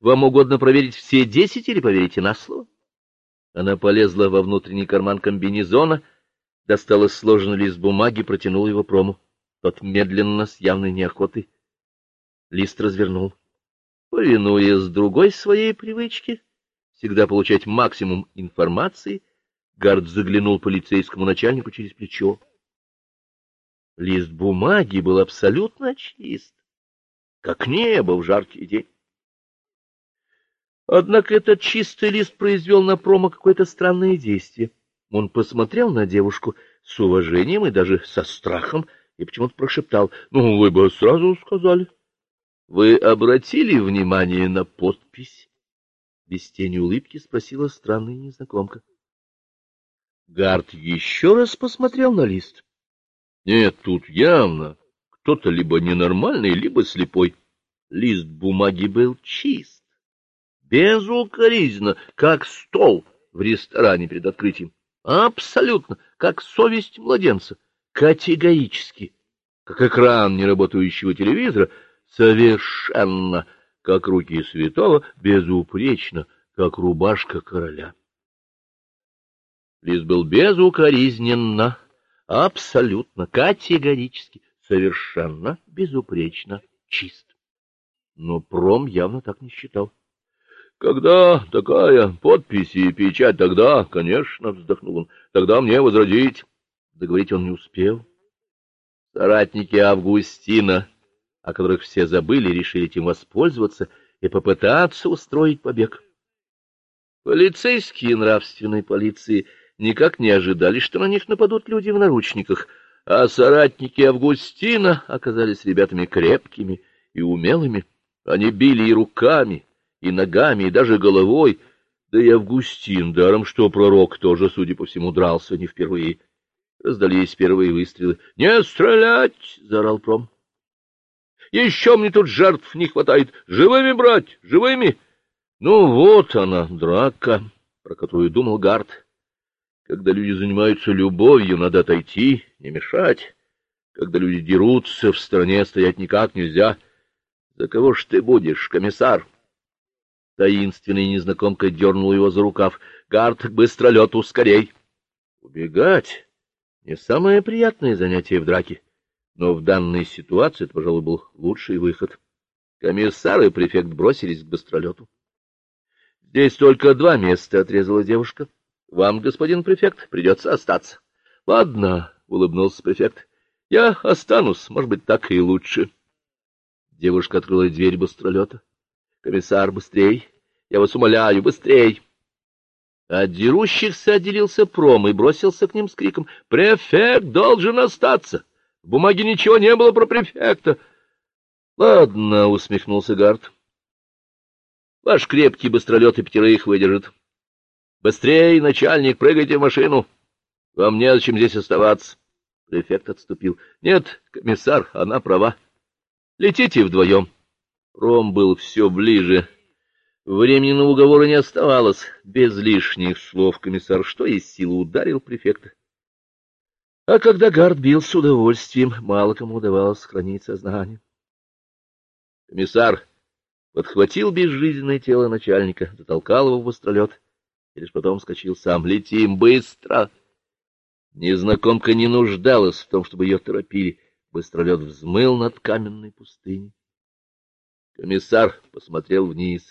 Вам угодно проверить все десять или поверите на слово? Она полезла во внутренний карман комбинезона, достала сложенный лист бумаги, протянула его прому. Тот медленно, с явной неохотой, лист развернул. Повинуясь другой своей привычке, всегда получать максимум информации, Гард заглянул полицейскому начальнику через плечо. Лист бумаги был абсолютно чист, как небо в жаркий день. Однако этот чистый лист произвел на промо какое-то странное действие. Он посмотрел на девушку с уважением и даже со страхом и почему-то прошептал: "Ну, вы бы сразу сказали. Вы обратили внимание на подпись?" Без тени улыбки спросила странная незнакомка. Гард еще раз посмотрел на лист. Нет, тут явно кто-то либо ненормальный, либо слепой. Лист бумаги был чист безукоризненно, как стол в ресторане перед открытием, абсолютно, как совесть младенца, категорически, как экран неработающего телевизора, совершенно, как руки святого, безупречно, как рубашка короля. Лист был безукоризненно, абсолютно, категорически, совершенно, безупречно чист. Но Пром явно так не считал. Когда такая подпись и печать, тогда, конечно, вздохнул он. Тогда мне возродить. Договорить он не успел. Соратники Августина, о которых все забыли, решили этим воспользоваться и попытаться устроить побег. Полицейские нравственной полиции никак не ожидали, что на них нападут люди в наручниках, а соратники Августина оказались ребятами крепкими и умелыми. Они били и руками, и ногами, и даже головой. Да и Августин, даром что пророк тоже, судя по всему, дрался не впервые. Раздались первые выстрелы. «Не стрелять!» — заорал Пром. «Еще мне тут жертв не хватает. Живыми брать! Живыми!» Ну вот она, драка, про которую думал Гард. Когда люди занимаются любовью, надо отойти, не мешать. Когда люди дерутся, в стороне стоять никак нельзя. За кого ж ты будешь, комиссар? Таинственная незнакомка дернула его за рукав. Гард, быстро лед, ускорей. Убегать — не самое приятное занятие в драке, но в данной ситуации это, пожалуй, был лучший выход. Комиссар и префект бросились к быстролету. — Здесь только два места, — отрезала девушка. — Вам, господин префект, придется остаться. — Ладно, — улыбнулся префект. — Я останусь, может быть, так и лучше. Девушка открыла дверь быстролета. Комиссар, быстрей! Я вас умоляю, быстрей! От дерущихся отделился пром и бросился к ним с криком «Префект должен остаться! В бумаге ничего не было про префекта!» «Ладно», — усмехнулся Гард. «Ваш крепкий быстролет и пятерых выдержит. Быстрей, начальник, прыгайте в машину! Вам не зачем здесь оставаться!» Префект отступил. «Нет, комиссар, она права. Летите вдвоем!» Ром был все ближе. Времени на уговоры не оставалось. Без лишних слов комиссар что из силы ударил префекта. А когда Гард бил с удовольствием, мало кому удавалось сохранить сознание. Комиссар подхватил безжизненное тело начальника, затолкал его в быстролет и лишь потом вскочил сам. «Летим быстро!» Незнакомка не нуждалась в том, чтобы ее торопили. Быстролет взмыл над каменной пустыней. Комиссар посмотрел вниз.